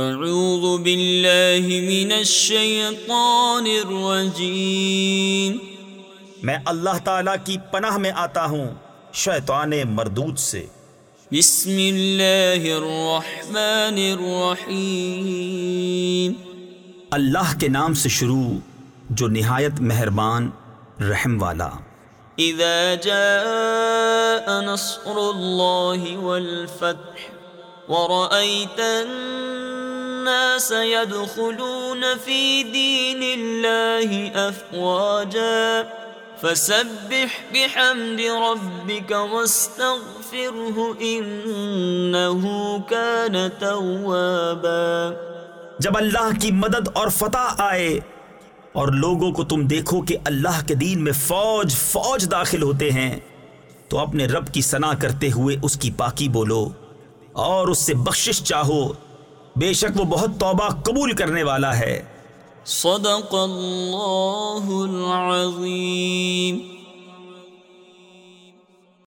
اعوذ باللہ من الشیطان الرجیم میں اللہ تعالی کی پناہ میں آتا ہوں شیطان مردود سے۔ بسم اللہ الرحمن الرحیم. اللہ کے نام سے شروع جو نہایت مہربان رحم والا۔ اذا جاء نصر اللہ والفتح ورأيت الناس يدخلون في دين الله أفواجا. فسبح بحمد ربك واستغفره إنه كان توابا. جب اللہ کی مدد اور فتح آئے اور لوگوں کو تم دیکھو کہ اللہ کے دین میں فوج فوج داخل ہوتے ہیں، تو اپنے رب کی سنا کرتے ہوئے اس کی پاکی بولو اور اس سے بخشش چاہو۔ بے شک وہ بہت توبہ قبول کرنے والا ہے۔ صدق اللہ العظیم۔